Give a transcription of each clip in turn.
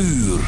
uur.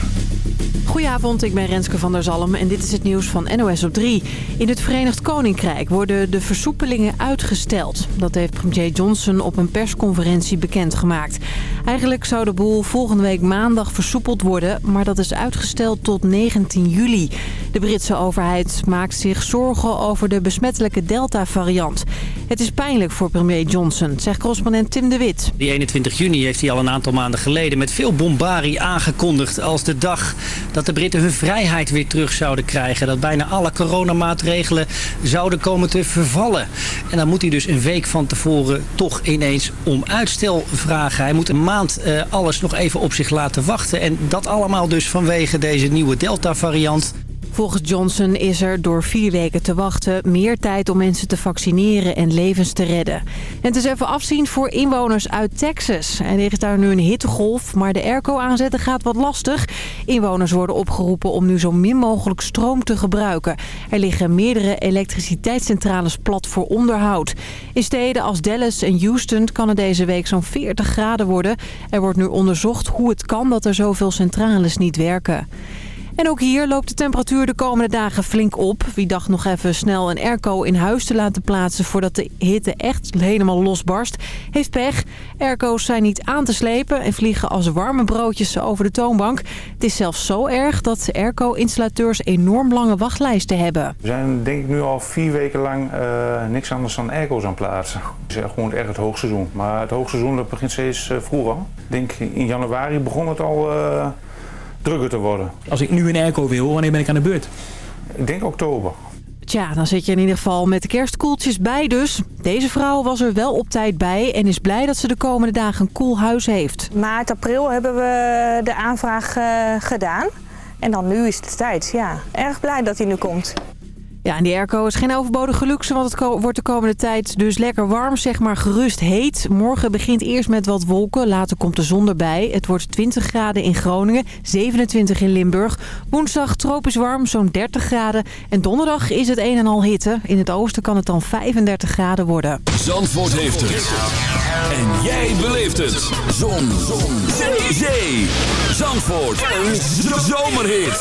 Goedenavond, ik ben Renske van der Zalm en dit is het nieuws van NOS op 3. In het Verenigd Koninkrijk worden de versoepelingen uitgesteld. Dat heeft premier Johnson op een persconferentie bekendgemaakt. Eigenlijk zou de boel volgende week maandag versoepeld worden... maar dat is uitgesteld tot 19 juli. De Britse overheid maakt zich zorgen over de besmettelijke Delta-variant. Het is pijnlijk voor premier Johnson, zegt correspondent Tim de Wit. Die 21 juni heeft hij al een aantal maanden geleden met veel bombarie aangekondigd als de dag dat de Britten hun vrijheid weer terug zouden krijgen. Dat bijna alle coronamaatregelen zouden komen te vervallen. En dan moet hij dus een week van tevoren toch ineens om uitstel vragen. Hij moet een maand uh, alles nog even op zich laten wachten. En dat allemaal dus vanwege deze nieuwe Delta-variant. Volgens Johnson is er door vier weken te wachten meer tijd om mensen te vaccineren en levens te redden. En het is even afzien voor inwoners uit Texas. Er ligt daar nu een hittegolf, maar de airco aanzetten gaat wat lastig. Inwoners worden opgeroepen om nu zo min mogelijk stroom te gebruiken. Er liggen meerdere elektriciteitscentrales plat voor onderhoud. In steden als Dallas en Houston kan het deze week zo'n 40 graden worden. Er wordt nu onderzocht hoe het kan dat er zoveel centrales niet werken. En ook hier loopt de temperatuur de komende dagen flink op. Wie dacht nog even snel een airco in huis te laten plaatsen... voordat de hitte echt helemaal losbarst, heeft pech. Airco's zijn niet aan te slepen en vliegen als warme broodjes over de toonbank. Het is zelfs zo erg dat airco-installateurs enorm lange wachtlijsten hebben. We zijn denk ik nu al vier weken lang uh, niks anders dan airco's aan plaatsen. Het is gewoon echt het hoogseizoen. Maar het hoogseizoen begint steeds uh, vroeger. Ik denk in januari begon het al... Uh, drukker te worden. Als ik nu een airco wil, wanneer ben ik aan de beurt? Ik denk oktober. Tja, dan zit je in ieder geval met de kerstkoeltjes bij dus. Deze vrouw was er wel op tijd bij en is blij dat ze de komende dagen een koel huis heeft. Maart, april hebben we de aanvraag uh, gedaan. En dan nu is het tijd, ja. Erg blij dat hij nu komt. Ja, en die airco is geen overbodige luxe, want het wordt de komende tijd dus lekker warm, zeg maar gerust heet. Morgen begint eerst met wat wolken, later komt de zon erbij. Het wordt 20 graden in Groningen, 27 in Limburg. Woensdag tropisch warm, zo'n 30 graden. En donderdag is het een en al hitte. In het oosten kan het dan 35 graden worden. Zandvoort heeft het. En jij beleeft het. Zon. zon. Zee. Zee. Zandvoort. Een zomerhit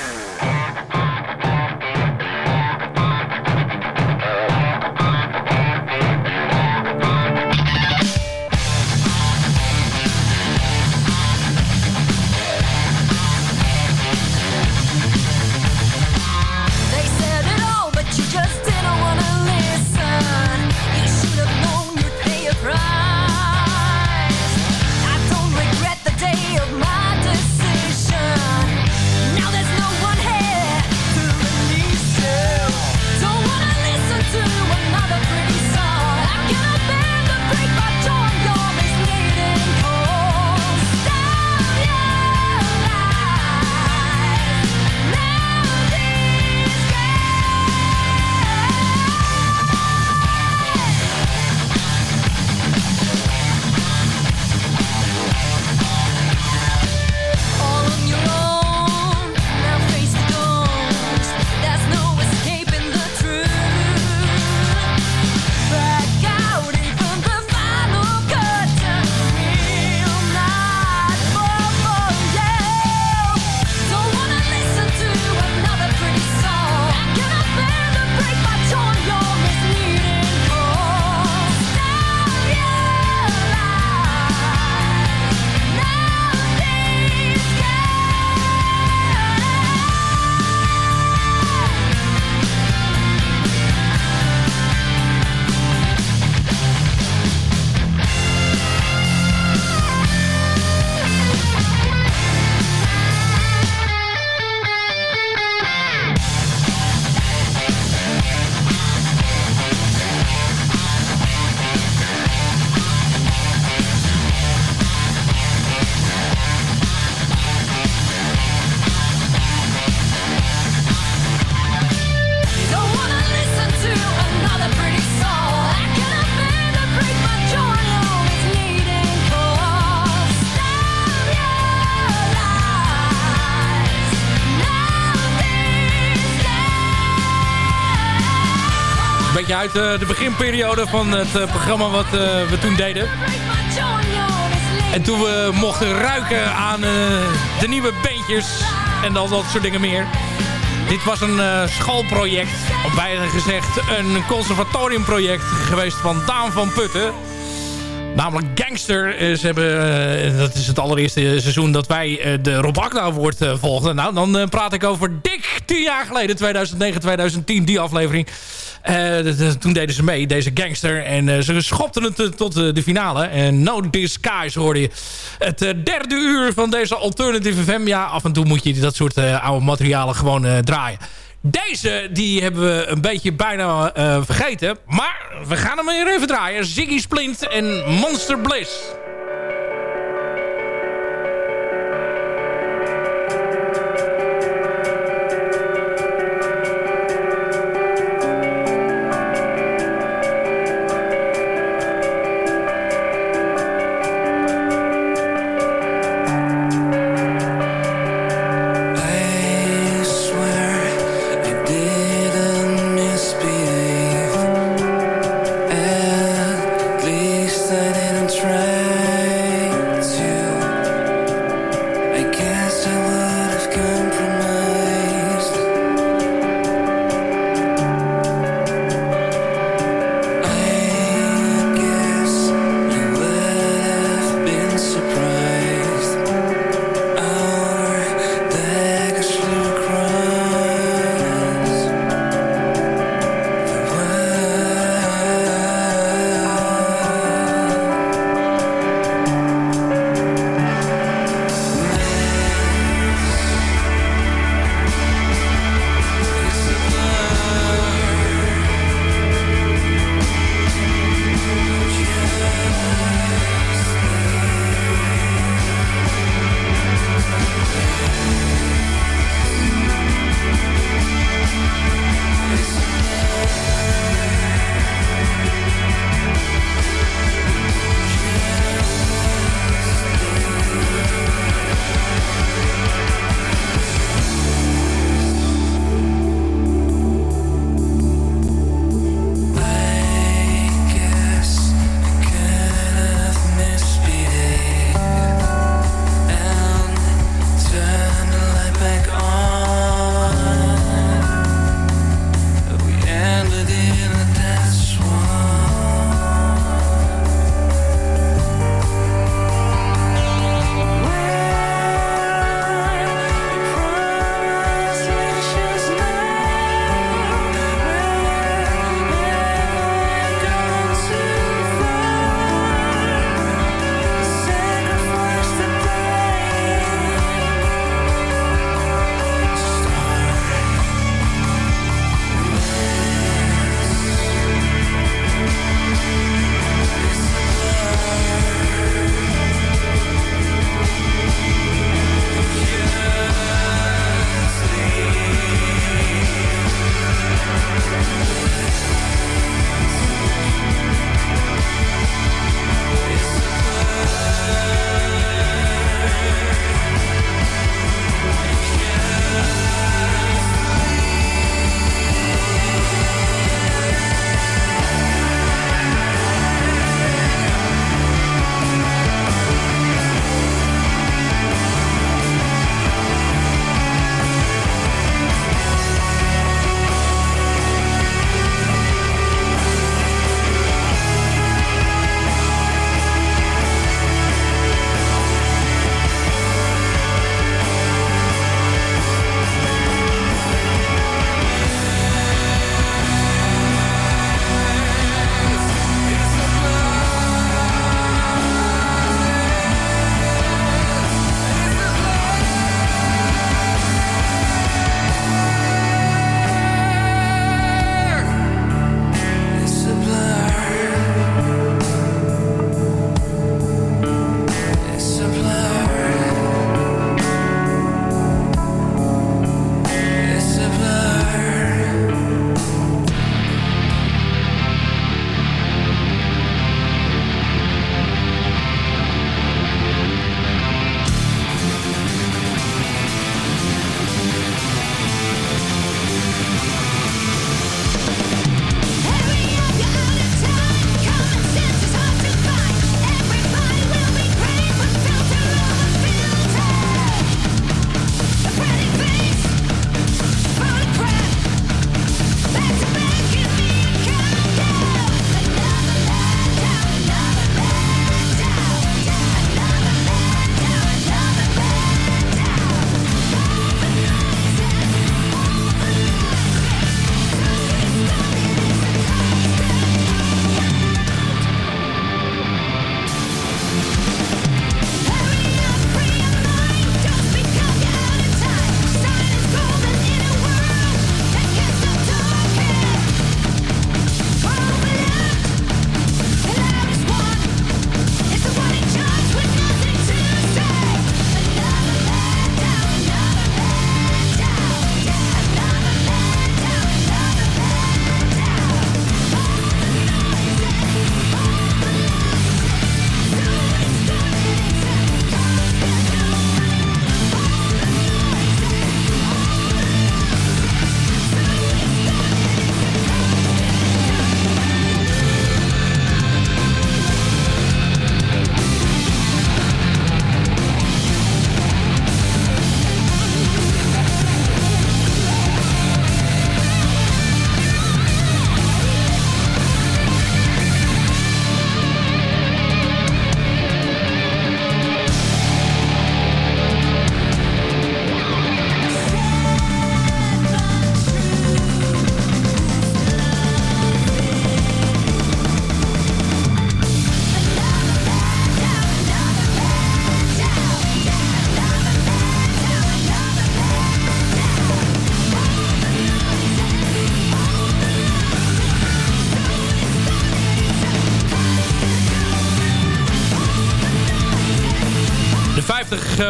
Uit de beginperiode van het programma wat we toen deden. En toen we mochten ruiken aan de nieuwe bandjes en al dat soort dingen meer. Dit was een schoolproject, of bijna gezegd een conservatoriumproject geweest van Daan van Putten. Namelijk Gangster. Eh, ze hebben, dat is het allereerste seizoen dat wij de Rob Award uh, volgden. Nou, dan praat ik over dik tien jaar geleden. 2009, 2010, die aflevering. Toen deden ze mee, deze Gangster. En ze schopten het tot de finale. En No Disguise hoorde je. Het derde uur van deze Alternative FM. Ja, af en toe moet je dat soort oude materialen gewoon draaien. Deze die hebben we een beetje bijna vergeten. Maar we gaan hem weer even draaien. Ziggy Splint en Monster Bliss.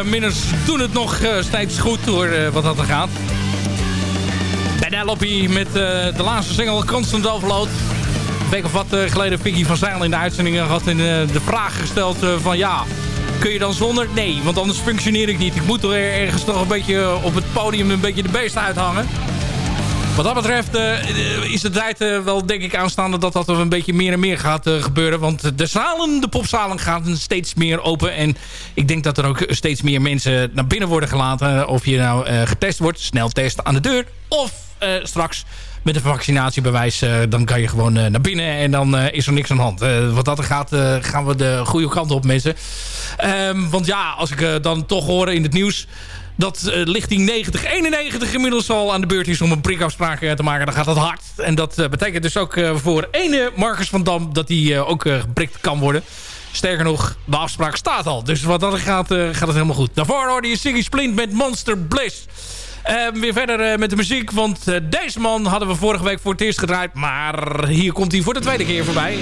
50-minners doen het nog steeds goed door wat dat er gaat. Penelope met de laatste single Constant Overload. Een week of wat geleden Piggy van Zeil in de uitzending had in, de vraag gesteld van ja... Kun je dan zonder? Nee, want anders functioneer ik niet. Ik moet er ergens toch een beetje op het podium een beetje de beest uithangen. Wat dat betreft uh, is de tijd uh, wel denk ik aanstaande dat dat een beetje meer en meer gaat uh, gebeuren. Want de zalen, de popzalen gaan steeds meer open. En ik denk dat er ook steeds meer mensen naar binnen worden gelaten. Of je nou getest wordt, snel testen aan de deur. Of straks met een vaccinatiebewijs, dan kan je gewoon naar binnen en dan is er niks aan de hand. wat dat er gaat, gaan we de goede kant op mensen. Um, want ja, als ik dan toch hoor in het nieuws dat uh, lichting 90, 91 inmiddels al aan de beurt is om een prikafspraak te maken. Dan gaat dat hard. En dat uh, betekent dus ook voor ene Marcus van Dam dat hij ook geprikt kan worden. Sterker nog, de afspraak staat al. Dus wat dat gaat, gaat het helemaal goed. Daarvoor hoorde je Siggy Splint met Monster Bliss. Ehm, weer verder met de muziek, want deze man hadden we vorige week voor het eerst gedraaid. Maar hier komt hij voor de tweede keer voorbij.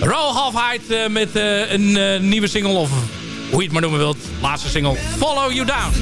Roll Half Height met een nieuwe single of hoe je het maar noemen wilt. Laatste single, Follow You Down.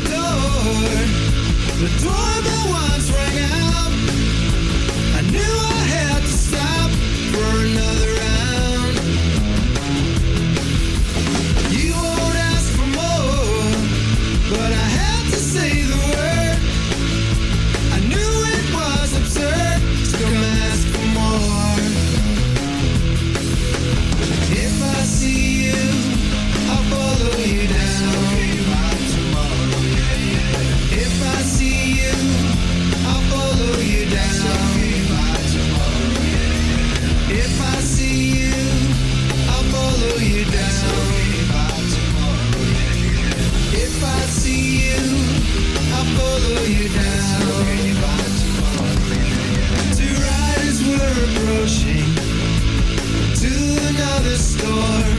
approaching to another store.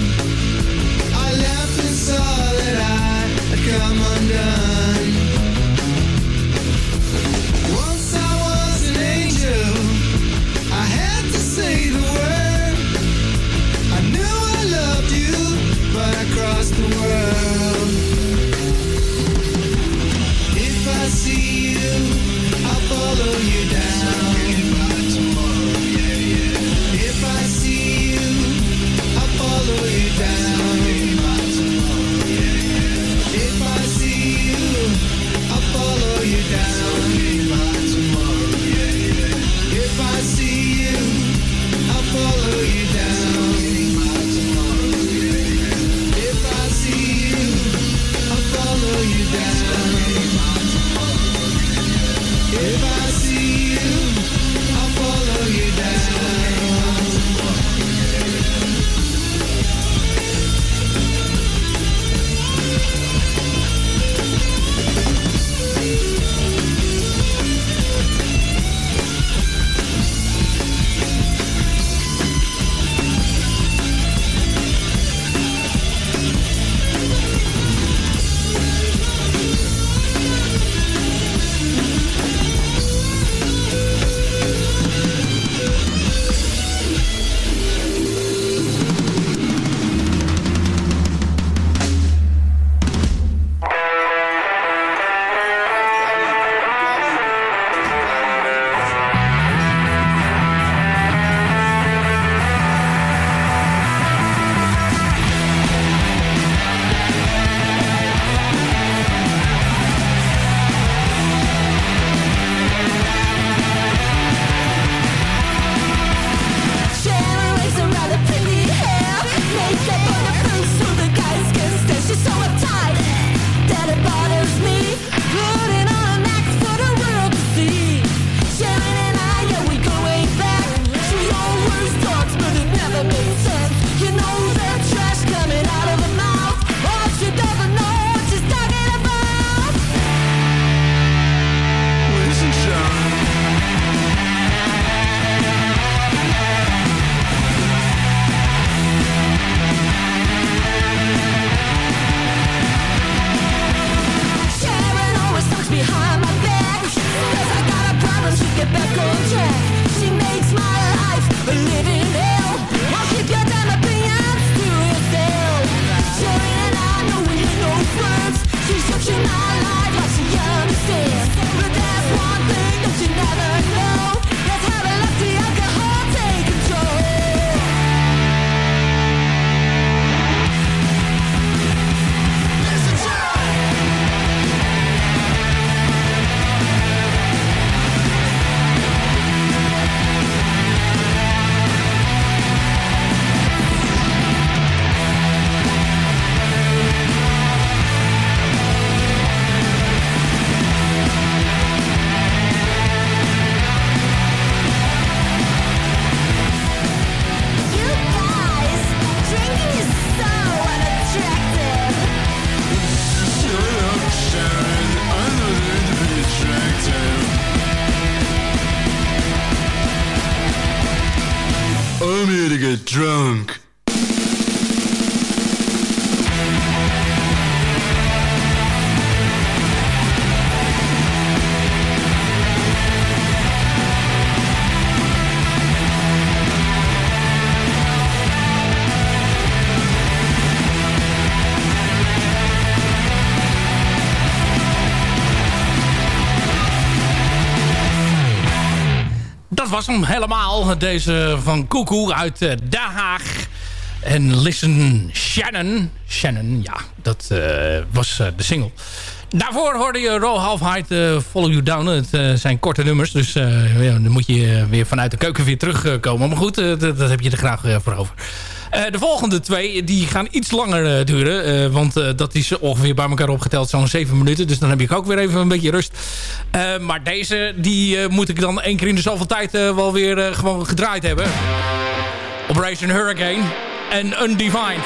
Was hem helemaal. Deze van Koekoe uit uh, Den Haag. En Listen Shannon. Shannon, ja, dat uh, was uh, de single. Daarvoor hoorde je Row Half Height Follow You Down. Het zijn korte nummers, dus ja, dan moet je weer vanuit de keuken weer terugkomen. Maar goed, dat, dat, heb je er graag voor over. Uh, de volgende twee die gaan iets langer uh, duren. Uh, want dat is ongeveer bij elkaar opgeteld zo'n 7 minuten. Dus dan heb ik ook weer even een beetje rust. maar deze die moet ik dan één keer in de zoveel tijd wel weer gewoon gedraaid hebben. Operation Hurricane en Undefined.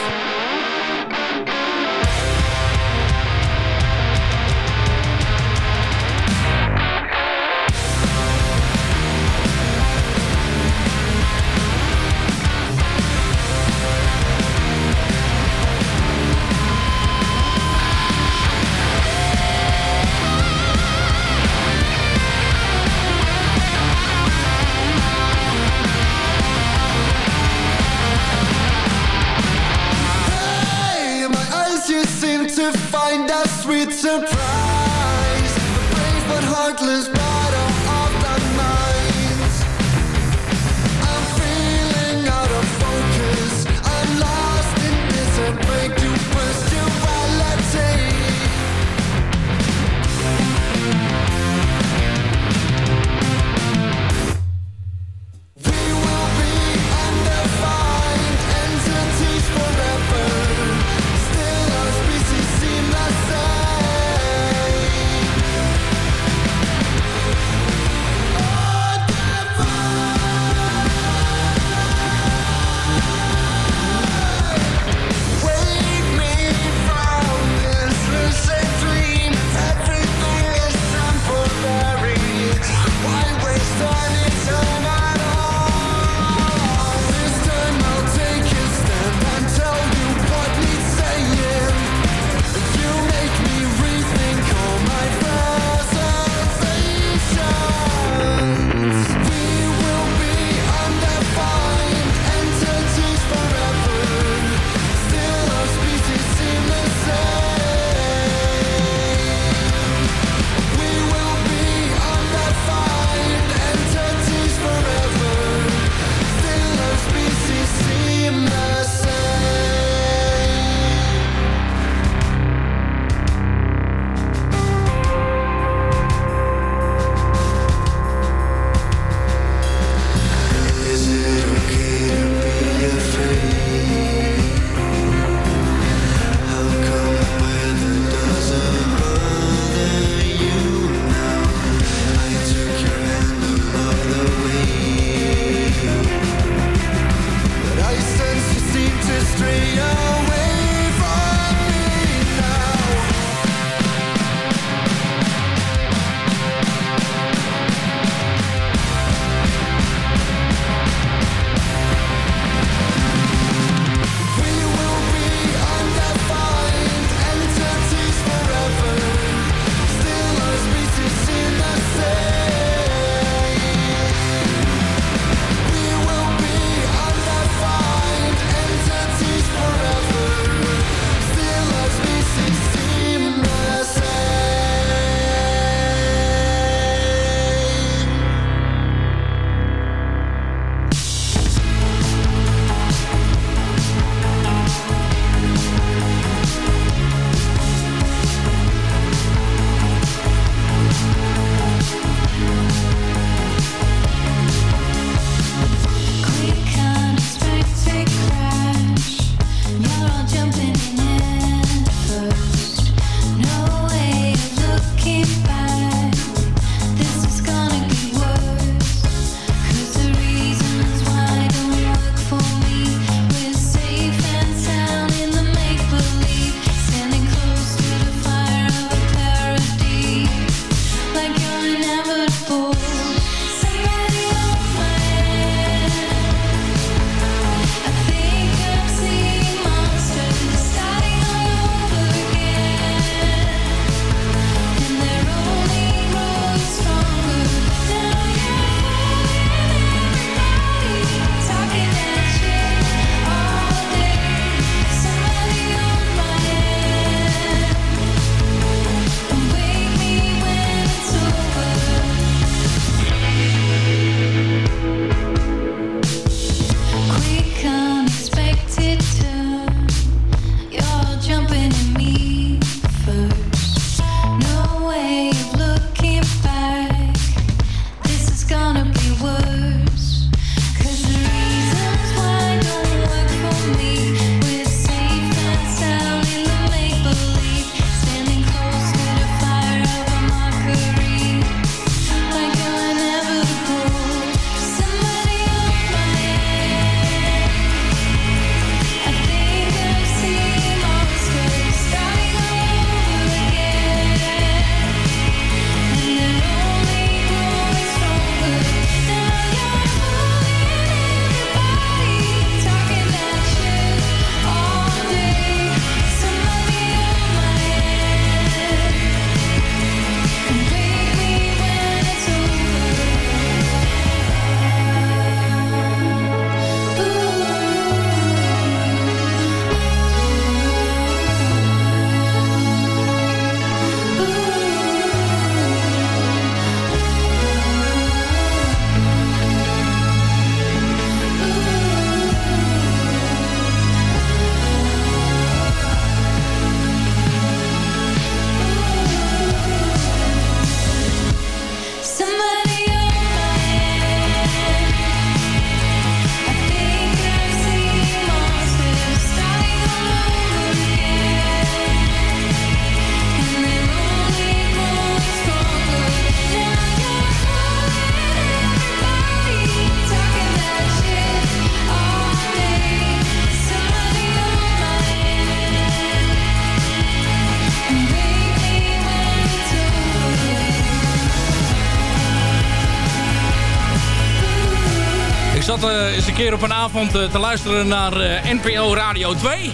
Een keer op een avond eh, te luisteren naar eh, NPO Radio 2.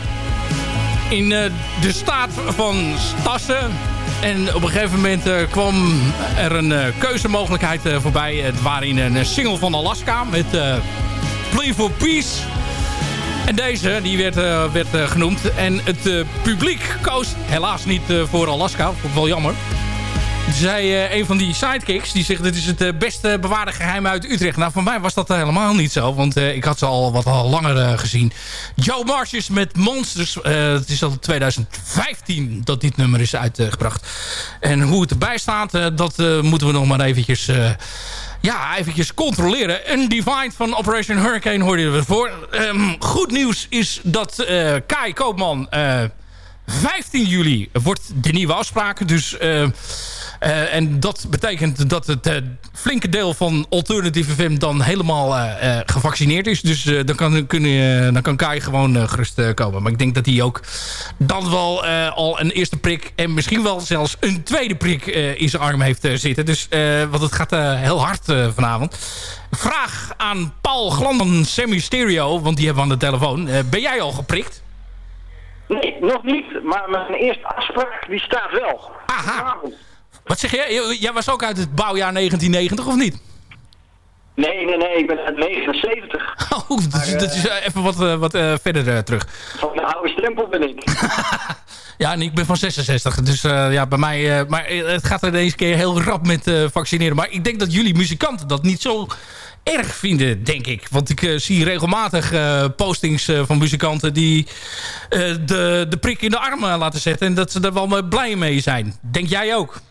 In eh, de staat van Stassen. En op een gegeven moment kwam er een keuzemogelijkheid voorbij. Het waarin een single van Alaska met Play for Peace. En deze, die werd, werd genoemd. En het publiek koos helaas niet voor Alaska. Vond ik wel jammer. Zei eh, een van die sidekicks, die zegt... dit is het eh, beste bewaarde geheim uit Utrecht. Nou, voor mij was dat helemaal niet zo. Want eh, ik had ze al wat al langer eh, gezien. Joe Marshes met Monsters. Eh, het is al 2015 dat dit nummer is uitgebracht. En hoe het erbij staat, eh, dat eh, moeten we nog maar eventjes... eh, ja, eventjes controleren. Undefined van Operation Hurricane hoorde je ervoor. Ehm, goed nieuws is dat eh, Kai Koopman... eh, 15 juli wordt de nieuwe afspraak. Dus, eh, eh, en dat betekent dat het eh, flinke deel van Alternative FM dan helemaal eh, gevaccineerd is. Dus dan, kan, kun je, dan kan Kai gewoon gerust komen. Maar ik denk dat hij ook dan wel al een eerste prik... en misschien wel zelfs een tweede prik in zijn arm heeft zitten. Dus, want het gaat heel hard vanavond. Vraag aan Paul Glan van Semi Stereo, want die hebben we aan de telefoon. Ben jij al geprikt? Nee, nog niet. Maar mijn eerste afspraak die staat wel. Aha. Wat zeg je? Jij was ook uit het bouwjaar 1990 of niet? Nee, nee, nee. Ik ben uit 79. Oh, dat is, dat is eh, even wat, eh, wat eh, verder eh, terug. Van de oude stempel ben ik. Ja, en ik ben van 66. Dus eh, ja, bij mij... eh, maar eh, het gaat er deze keer heel rap met eh, vaccineren. Maar ik denk dat jullie muzikanten dat niet zo erg vinden, denk ik. Want ik eh, zie regelmatig eh, postings eh, van muzikanten... die eh, de, de prik in de arm eh, laten zetten. En dat ze er wel blij mee zijn. Denk jij ook?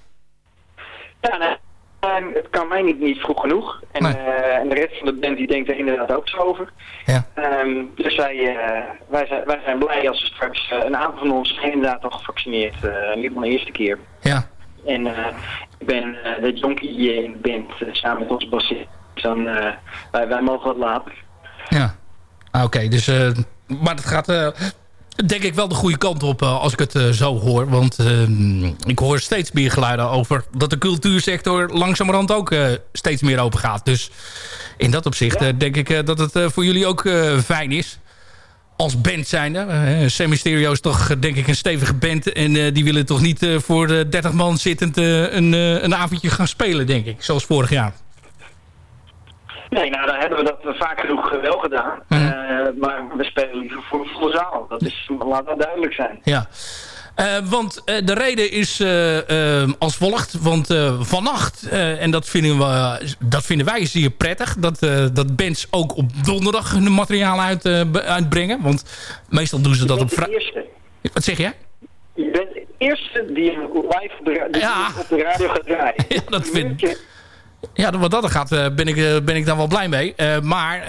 Ja, nee. Ehm, het kan mij niet, niet vroeg genoeg. En, Nee. eh, en de rest van de band die denkt er inderdaad ook zo over. Ja. Ehm, dus wij, eh, wij, zijn, wij zijn blij als we straks eh, een aantal van ons inderdaad al gevaccineerd. niet van de eerste keer. Ja. En ik ben de jonkie in de band samen met onze bassist. Dus dan, wij, wij mogen wat later. Ja. Ah, Oké, dus... maar het gaat... denk ik wel de goede kant op eh, als ik het eh, zo hoor. Want eh, ik hoor steeds meer geluiden over dat de cultuursector langzamerhand ook eh, steeds meer open gaat. Dus in dat opzicht denk ik dat het voor jullie ook fijn is. Als band zijnde. Uh, Semi-Stereo is toch denk ik een stevige band. En die willen toch niet voor de 30 man zittend een, een avondje gaan spelen, denk ik. Zoals vorig jaar. Nee, nou dan hebben we dat vaak genoeg eh, wel gedaan. Mhm. Eh, maar we spelen liever voor een volle zaal. Dat is, laat dat duidelijk zijn. Ja. Eh, want de reden is als volgt. Want vannacht, en dat vinden, we, dat vinden wij zeer prettig... dat, dat bands ook op donderdag hun materiaal uit, uitbrengen. Want meestal doen ze dat Je op vrijdag. eerste. Wat zeg jij? Je bent de eerste die live op de, ra- die Ja. hem op de radio gaat draaien. Ja, dat vind- Uurtje. Ja, wat dat er gaat, eh, ben ik, eh, ben ik daar wel blij mee. Eh, maar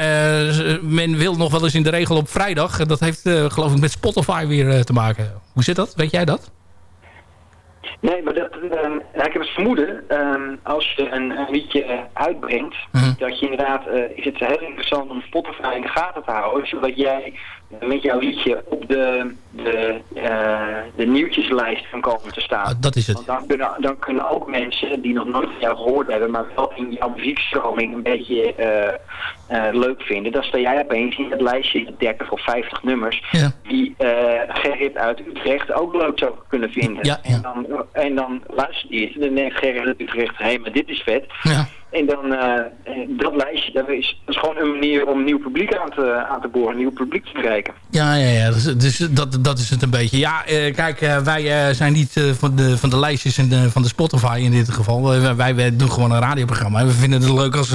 men wil nog wel eens in de regel op vrijdag. En Dat heeft geloof ik met Spotify weer te maken. Hoe zit dat? Weet jij dat? Nee, maar dat, ik heb het vermoeden, ehm, als je een, een liedje uitbrengt, Mhm. dat je inderdaad, is het heel interessant om Spotify in de gaten te houden, zodat jij met jouw liedje op de, de, eh, de nieuwtjeslijst kan komen te staan. Ah, dat is het. Want dan kunnen, dan kunnen ook mensen die nog nooit van jou gehoord hebben, maar wel in jouw muziekstroming een beetje eh, eh, leuk vinden, dan sta jij opeens in het lijstje met 30 of 50 nummers Ja. die Gerrit uit Utrecht ook leuk zou kunnen vinden. Ja, ja. En, dan, en dan luistert hij het en dan denkt Gerrit uit Utrecht, hé, maar dit is vet. Ja. En dan, dat lijstje, dat is, dat is gewoon een manier om nieuw publiek aan te, aan te boren, nieuw publiek te bereiken. Ja, ja, ja. Dus, dus dat, dat is het een beetje. Ja, eh, kijk, eh, wij eh, zijn niet van, de, van de lijstjes en van de Spotify in dit geval. Wij, wij doen gewoon een radioprogramma. En we vinden het leuk als,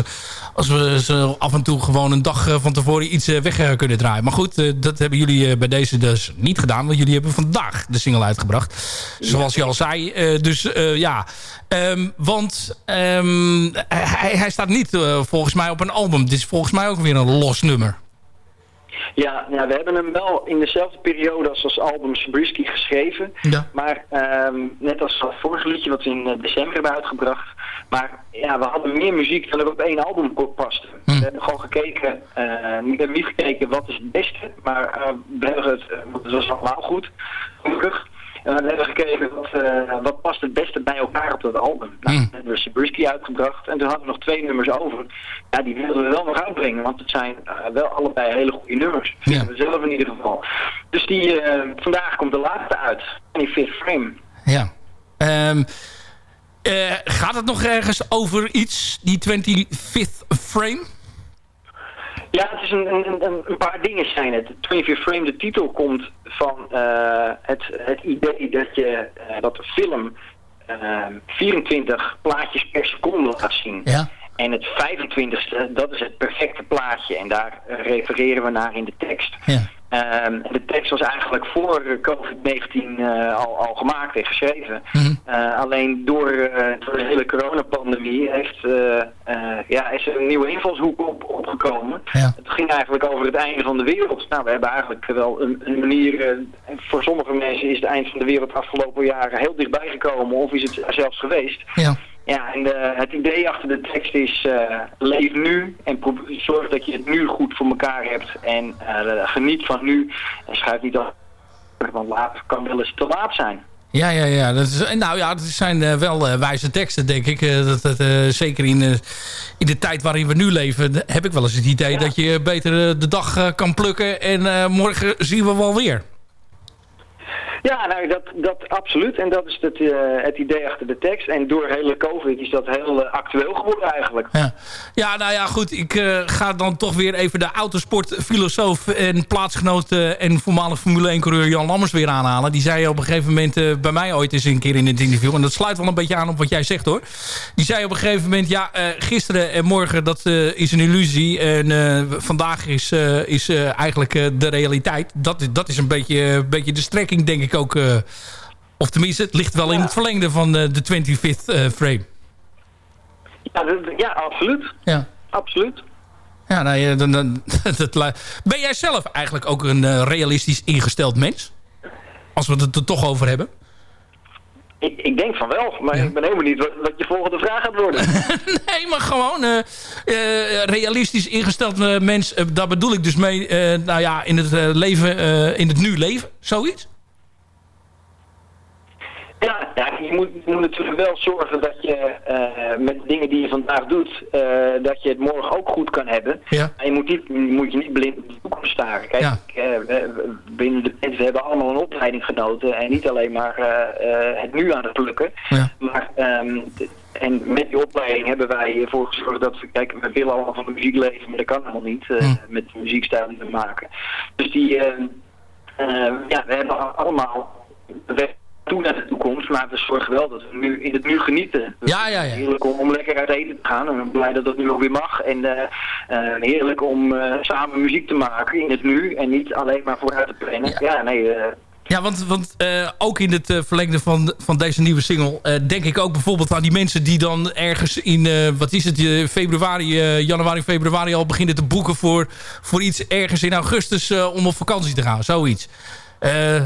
als we ze af en toe gewoon een dag van tevoren iets weg kunnen draaien. Maar goed, dat hebben jullie bij deze dus niet gedaan. Want jullie hebben vandaag de single uitgebracht. Zoals je al zei. Dus ja. Ehm, want ehm, hij, hij staat niet volgens mij op een album. Dit is volgens mij ook weer een los nummer. Ja, ja, we hebben hem wel in dezelfde periode als ons album Sabrisky geschreven. Ja. Maar ehm, net als het vorige liedje wat we in eh, december hebben uitgebracht. Maar ja, we hadden meer muziek dan er op één album paste. Hm. We hebben gewoon gekeken, eh, we hebben niet gekeken wat is het beste. Maar eh, we hebben het, uh, het was allemaal goed, gelukkig. En we hebben gekeken wat, eh, wat past het beste bij elkaar op dat album. Nou, toen hebben we Sabrisky uitgebracht en toen hadden we nog twee nummers over. Ja, die wilden we wel nog uitbrengen, want het zijn eh, wel allebei hele goede nummers. Vinden we zelf in ieder geval. Dus die, eh, vandaag komt de laatste uit, die fifth frame. Ja. Ehm, eh, gaat het nog ergens over iets, die 25th frame? Ja, het is een, een, een, een paar dingen zijn het. 24 Frame, de titel komt van eh, het, het idee dat je eh, dat de film eh, 24 plaatjes per seconde laat zien. Ja. En het 25ste, dat is het perfecte plaatje. En daar refereren we naar in de tekst. Ja. Ehm, de tekst was eigenlijk voor eh, COVID-19 eh, al, al gemaakt en geschreven. Mhm. Eh, alleen door, eh, door de hele coronapandemie heeft, ja, is er een nieuwe invalshoek op, opgekomen. Ja. Het ging eigenlijk over het einde van de wereld. Nou, we hebben eigenlijk wel een, een manier... voor sommige mensen is het eind van de wereld de afgelopen jaren heel dichtbij gekomen. Of is het zelfs geweest. Ja. Ja, en de, het idee achter de tekst is eh, leef nu en zorg dat je het nu goed voor elkaar hebt. En eh, geniet van nu en schuif niet af, want later kan wel eens te laat zijn. Ja, ja, ja. Dat is, nou ja, dat zijn eh, wel wijze teksten, denk ik. Dat, dat, zeker in, in de tijd waarin we nu leven... heb ik wel eens het idee dat je beter de dag kan plukken... en morgen zien we wel weer. Ja, nou dat, dat absoluut. En dat is het, eh, het idee achter de tekst. En door hele COVID is dat heel eh, actueel geworden eigenlijk. Ja. ja, nou ja, goed. Ik eh, ga dan toch weer even de autosportfilosoof en plaatsgenoot en voormalig Formule 1-coureur Jan Lammers weer aanhalen. Die zei op een gegeven moment bij mij ooit eens een keer in het interview. En dat sluit wel een beetje aan op wat jij zegt hoor. Die zei op een gegeven moment, ja, gisteren en morgen dat is een illusie. En vandaag is, is eigenlijk de realiteit. Dat, dat is een beetje, een beetje de strekking denk ik ook. eh, of tenminste, het ligt wel in het verlengde van eh, de 25th eh, frame. Ja, ja absoluut. Ja. Absoluut. Ja, nou, ja, dan, dan, dat, ben jij zelf eigenlijk ook een realistisch ingesteld mens? Als we het er toch over hebben. Ik, ik denk van wel, maar ik ben heel benieuwd wat, wat je volgende vraag gaat worden. Nee, maar gewoon realistisch ingesteld mens. daar bedoel ik dus mee, nou ja, in het leven, in het nu leven. Zoiets? Ja, ja je, moet, je moet natuurlijk wel zorgen dat je eh, met de dingen die je vandaag doet, eh, dat je het morgen ook goed kan hebben. Ja. En je moet, niet, je moet je niet blind op de toekomst staren. Kijk, Ja. eh, we- binnen de we hebben allemaal een opleiding genoten en niet alleen maar het nu aan het plukken. Ja. Maar, ehm, en met die opleiding hebben wij ervoor gezorgd dat we, kijk, we willen allemaal van de muziek leven, maar dat kan helemaal niet Hm. met de muziekstijl die we maken. Dus die, ehm, eh, ja, we hebben allemaal weg toe naar de toekomst, maar we zorgen wel dat we nu in het nu genieten. Ja, ja, ja. Heerlijk om, om lekker uit eten te gaan en ik ben blij dat dat nu ook weer mag. En eh, eh, heerlijk om eh, samen muziek te maken in het nu en niet alleen maar vooruit te plannen. Ja, nee, Ja, want, want ook in het verlengde van, van deze nieuwe single... denk ik ook bijvoorbeeld aan die mensen die dan ergens in... wat is het, februari, januari, februari al beginnen te boeken... voor, voor iets ergens in augustus om op vakantie te gaan. Zoiets. Eh,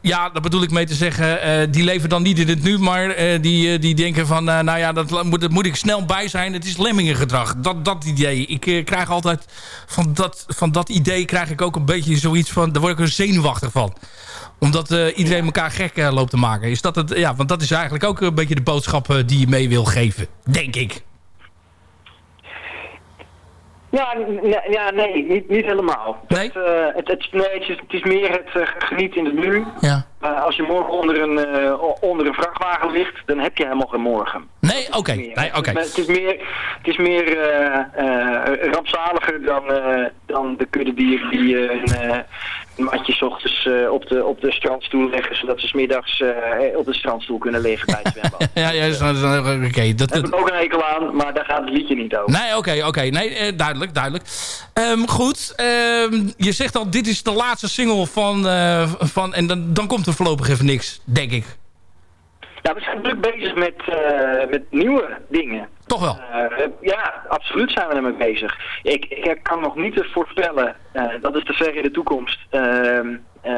ja, daar bedoel ik mee te zeggen... eh, die leven dan niet in het nu, maar eh, die, eh, die denken van... nou ja, dat moet, dat moet ik snel bij zijn. Het is lemmingengedrag. Dat, dat idee. Ik krijg altijd... Van dat, van dat idee krijg ik ook een beetje zoiets van... Daar word ik er zenuwachtig van omdat iedereen elkaar gek loopt te maken. Is dat het, ja, want dat is eigenlijk ook een beetje de boodschap die je mee wil geven. Denk ik. Ja, ja nee, niet, niet helemaal. Nee? Het, eh, het, het, nee, het, is, het is meer het eh, genieten in het nu. Ja. Eh, als je morgen onder een, onder een vrachtwagen ligt, dan heb je helemaal geen morgen. Nee, oké. Nee, oké. Het is meer, het is meer rampzaliger dan, dan de kuddedieren die eh, een, eh, een matje 's ochtends eh, op, de, op de strandstoel leggen, zodat ze smiddags eh op de strandstoel kunnen liggen bij het zwembad. Ja, ja, oké. Dat, heb ik ook een hekel aan, maar daar gaat het liedje niet over. Nee, oké, oké. Nee, eh, duidelijk, duidelijk. Ehm, goed, ehm, je zegt al, dit is de laatste single van... eh, van en dan, dan komt er voorlopig even niks, denk ik. Nou, we zijn druk bezig met, eh, met nieuwe dingen. Toch wel? Eh, ja, absoluut zijn we ermee bezig. Ik, ik kan nog niet voorspellen, eh, dat is te ver in de toekomst, ehm, eh,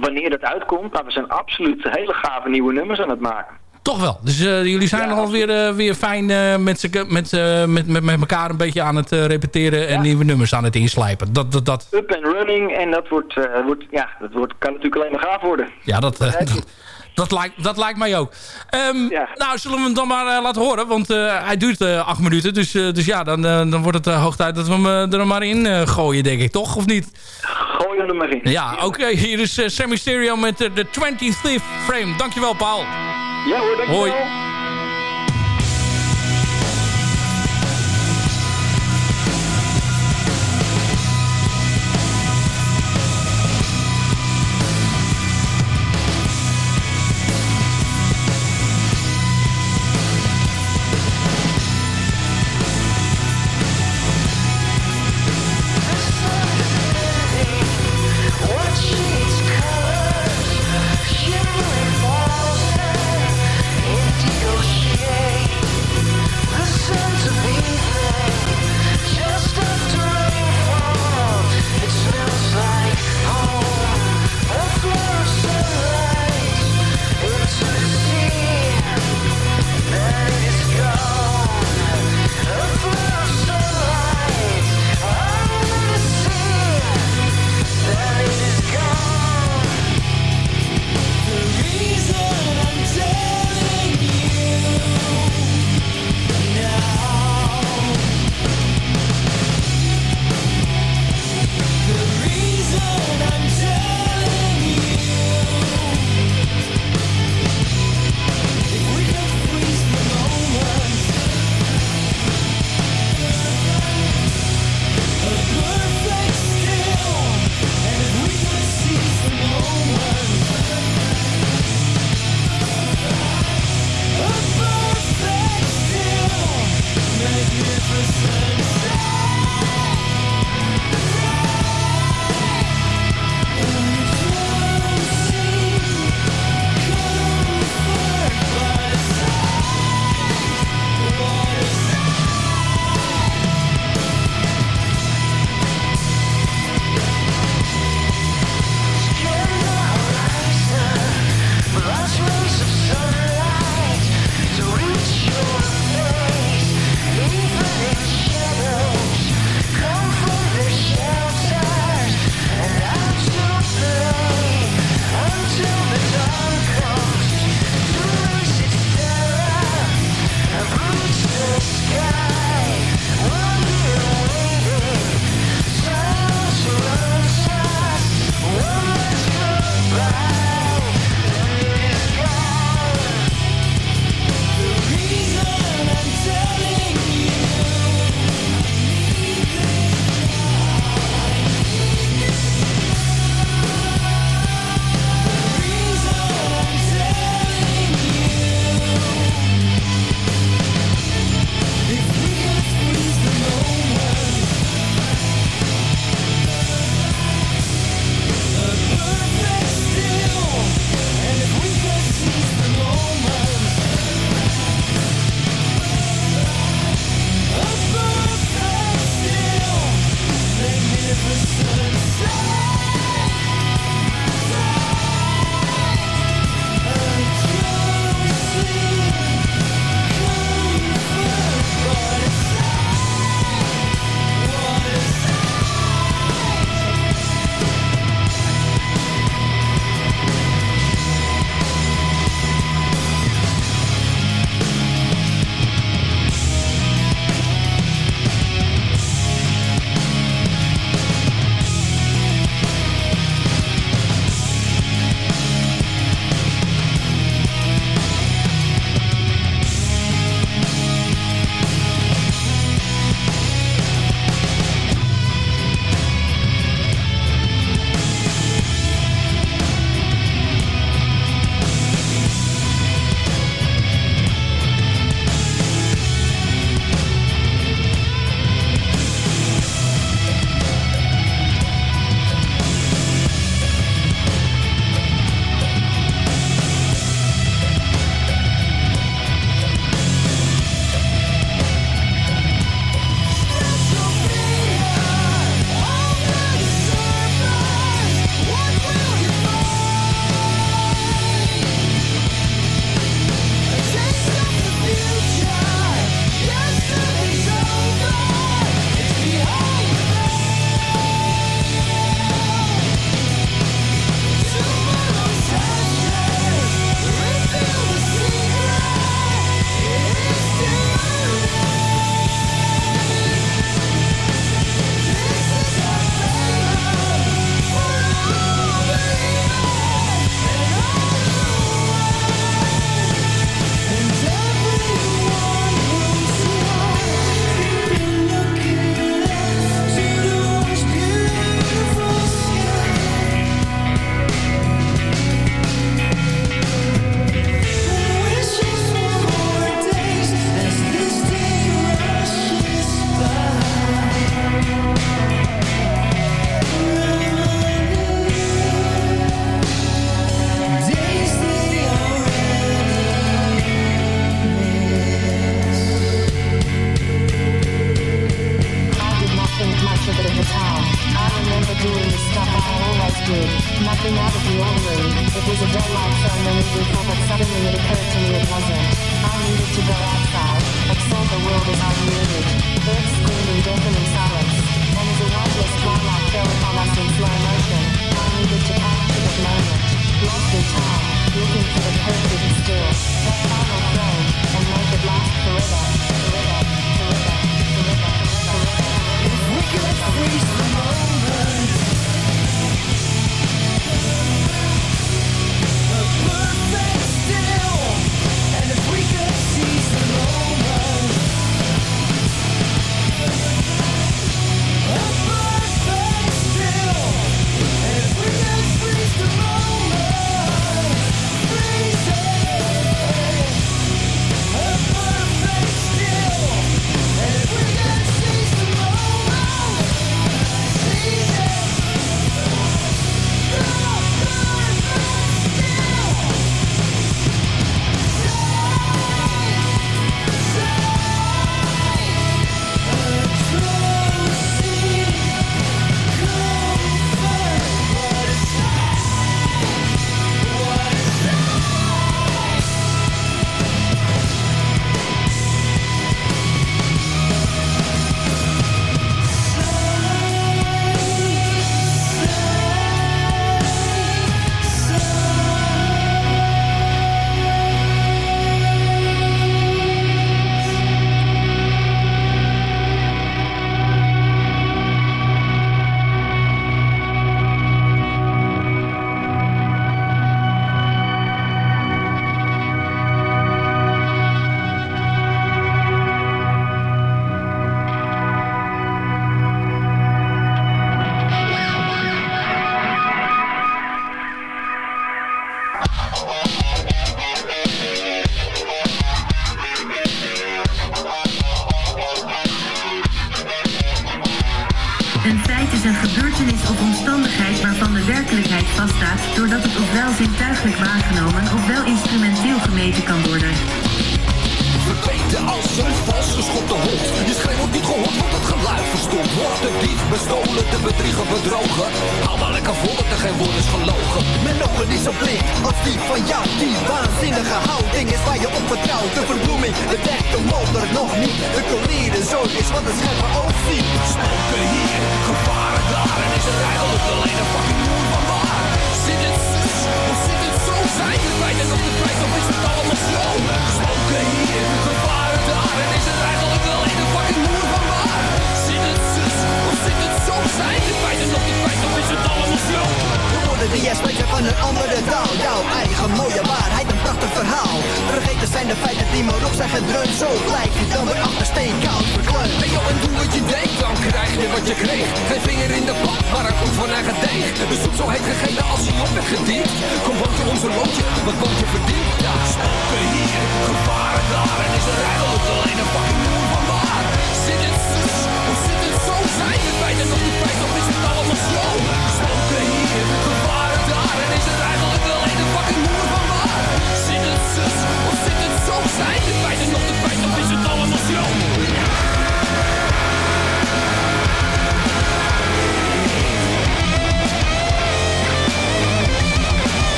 wanneer dat uitkomt. Maar we zijn absoluut hele gave nieuwe nummers aan het maken. Toch wel. Dus jullie zijn Ja, alweer weer, weer fijn met, met, met, met, met elkaar een beetje aan het repeteren en nieuwe nummers aan het inslijpen. Dat, dat, dat, Up and running en dat, wordt, wordt, ja, dat wordt, kan natuurlijk alleen maar gaaf worden. ja, dat, dat, dat lijkt, dat lijkt mij ook. Ehm, Ja. Nou, zullen we hem dan maar eh, laten horen? Want eh, hij duurt eh, acht minuten. Dus, dus ja, dan, dan wordt het hoog tijd dat we hem er maar in gooien, denk ik. Toch? Of niet? Gooi hem er maar in. Ja, oké. hier is uh, Sammy Stereo met de 20th frame. Dankjewel, Paul. Ja hoor, dankjewel. Hoi. did. Nothing out of the ordinary. It was a day like so many people, but suddenly it occurred to me it wasn't. I needed to go outside, observe the world as I knew it. Birds screaming deafening silence. And as a weightless twilight fell upon us in slow motion, I needed to capture the moment. Lost in time, looking for the perfect still. That final frame, and make it last forever, forever, forever, forever, forever. If we could freeze the moment. perfect still.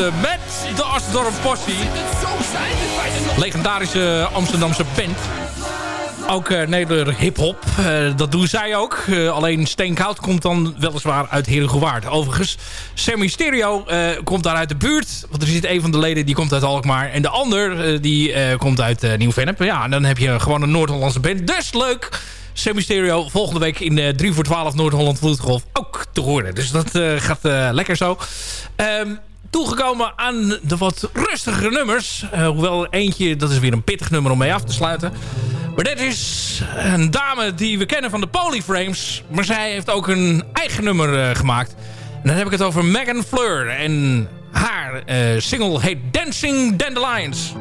met de Asdorf Posse, Legendarische Amsterdamse band. Ook uh, Nederlander hip-hop. Eh, dat doen zij ook. Eh, alleen Steenkoud komt dan weliswaar uit Herengewaard. Overigens, Sammy Stereo komt daar uit de buurt. Want er zit een van de leden die komt uit Alkmaar. En de ander die komt uit Nieuw-Vennep. Ja, en dan heb je gewoon een Noord-Hollandse band. Dus leuk! Sammy Stereo volgende week in uh, 3 voor 12 Noord-Holland Vloedgolf ook te horen. Dus dat gaat lekker zo. Um, toegekomen aan de wat rustigere nummers. Uh, hoewel eentje, dat is weer een pittig nummer om mee af te sluiten. Maar dit is een dame die we kennen van de Polyframes. Maar zij heeft ook een eigen nummer uh, gemaakt. En dan heb ik het over Megan Fleur. En haar uh, single heet Dancing Dandelions.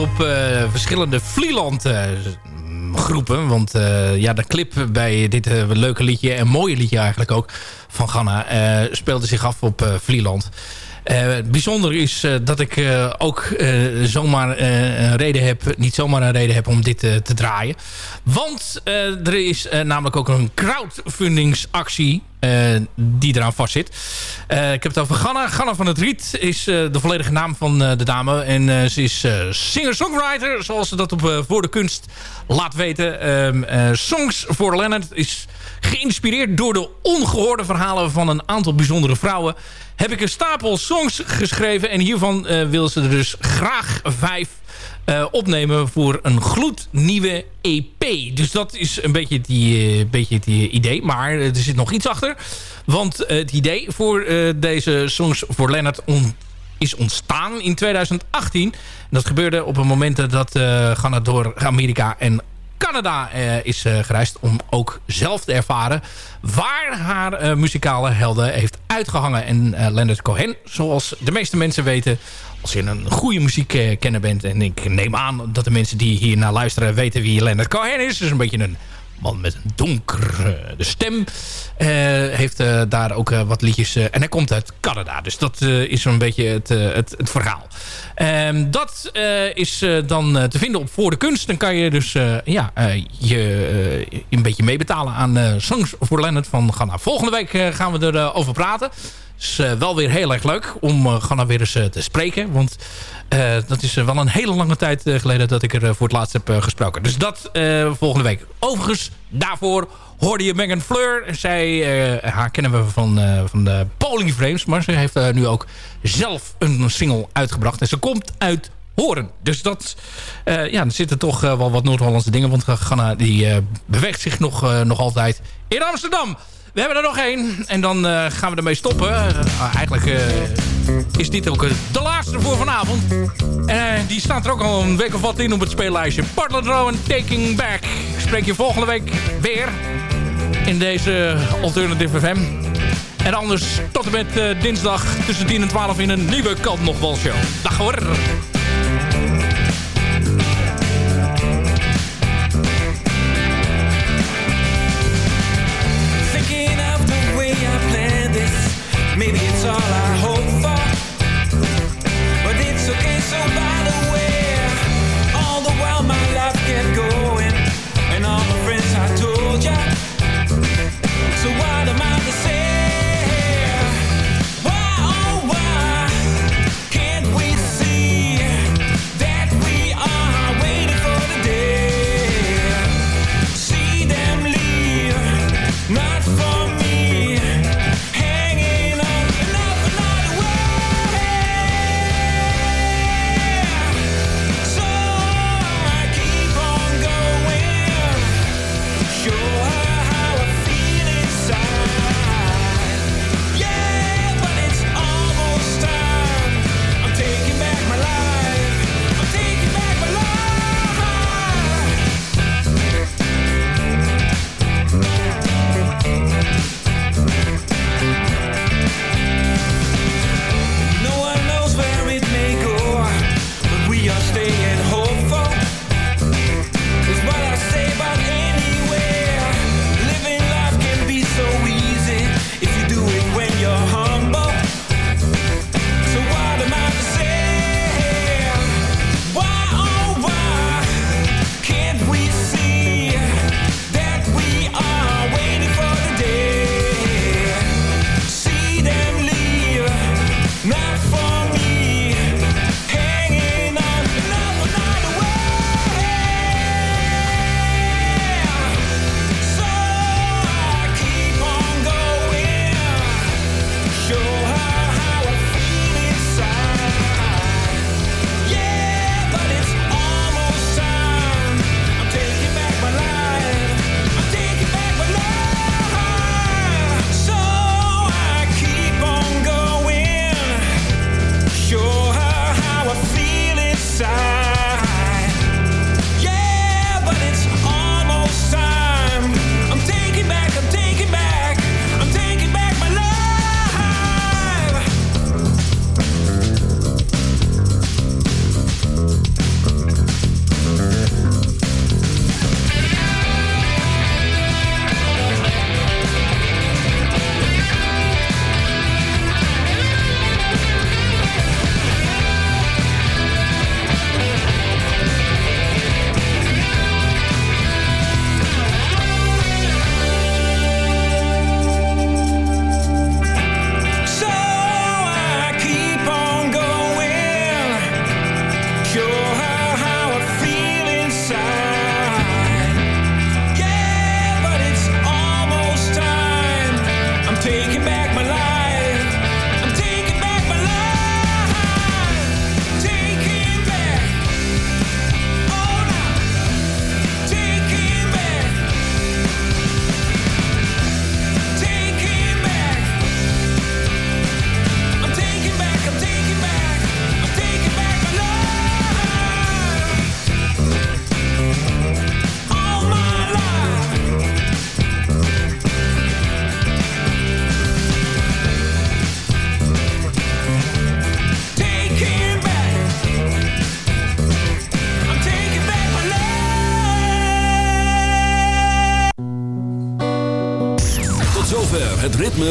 Op eh, verschillende Vlieland eh, groepen. Want eh, ja, de clip bij dit leuke liedje en mooie liedje eigenlijk ook van Ghana speelde zich af op Vlieland. Uh, bijzonder is dat ik ook zomaar een reden heb, niet zomaar een reden heb om dit te draaien. Want er is namelijk ook een crowdfundingsactie die eraan vastzit. ik heb het over Ganna. Ganna van het Riet is de volledige naam van de dame. En ze is singer-songwriter, zoals ze dat op Voor de Kunst laat weten. Um, Songs for Leonard is geïnspireerd door de ongehoorde verhalen van een aantal bijzondere vrouwen heb ik een stapel songs geschreven. En hiervan wil ze er dus graag vijf uh, opnemen voor een gloednieuwe EP. Dus dat is een beetje, die, uh, beetje het idee. Maar er zit nog iets achter. Want het idee voor deze songs voor Leonard on is ontstaan in 2018. En dat gebeurde op een moment dat Ghana door Amerika en Canada uh, is uh, gereisd om ook zelf te ervaren waar haar uh, muzikale helden heeft uitgehangen. En Leonard Cohen, zoals de meeste mensen weten, als je een goede muziek kennen bent. En ik neem aan dat de mensen die hier naar luisteren weten wie Leonard Cohen is. Dus een beetje een man met een donkere stem. Uh, heeft uh, daar ook uh, wat liedjes... en hij komt uit Canada. Dus dat is zo'n beetje het, het, het, verhaal. Ehm, dat is dan te vinden op Voor de Kunst. Dan kan je dus ja, je een beetje meebetalen aan Songs voor Leonard van Ghana. Volgende week gaan we erover praten is uh, wel weer heel erg leuk om Ganna weer eens te spreken. Want dat is wel een hele lange tijd geleden dat ik er voor het laatst heb gesproken. Dus dat volgende week. Overigens, daarvoor hoorde je Megan Fleur. Zij, haar kennen we van, van de Polling Frames. Maar ze heeft nu ook zelf een single uitgebracht. En ze komt uit Horen. Dus dat, ja, er zitten toch wel wat Noord-Hollandse dingen. Want Ganna die beweegt zich nog, nog altijd in Amsterdam. We hebben er nog één. En dan uh, gaan we ermee stoppen. Uh, eigenlijk uh, is dit ook de laatste voor vanavond. En die staat er ook al een week of wat in op het speellijstje. Row en Taking Back. Ik spreek je volgende week weer. In deze Alternative FM. En anders tot en met dinsdag tussen 10 en 12 in een nieuwe Kant Nog Wel show. Dag hoor. Maybe it's all I